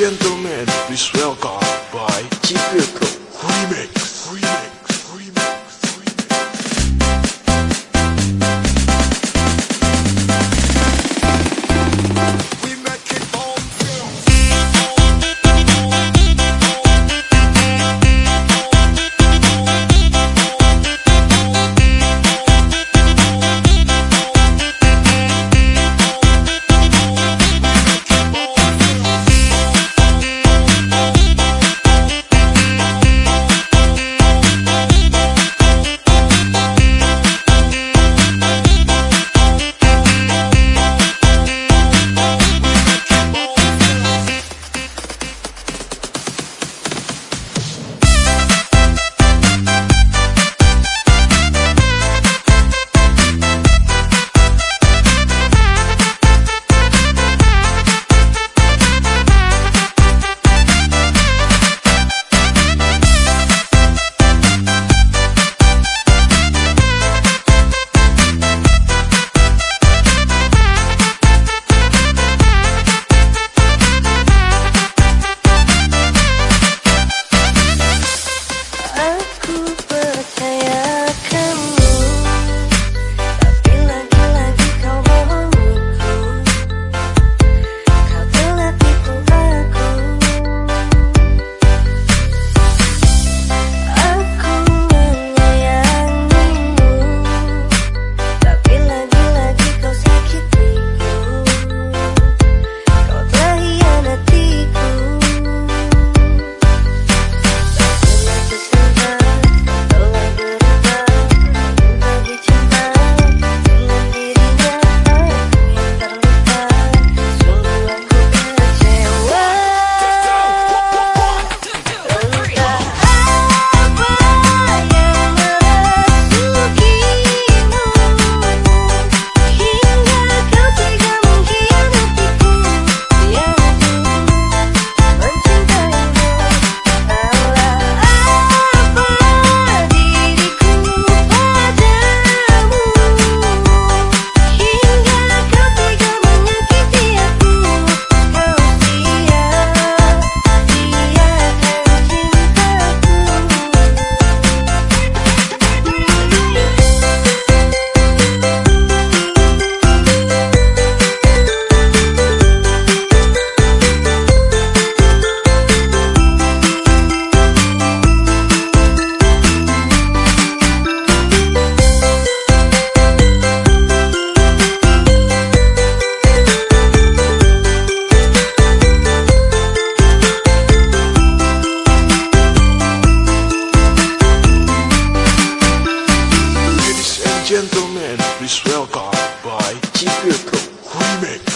gentlemen, please welcome. Please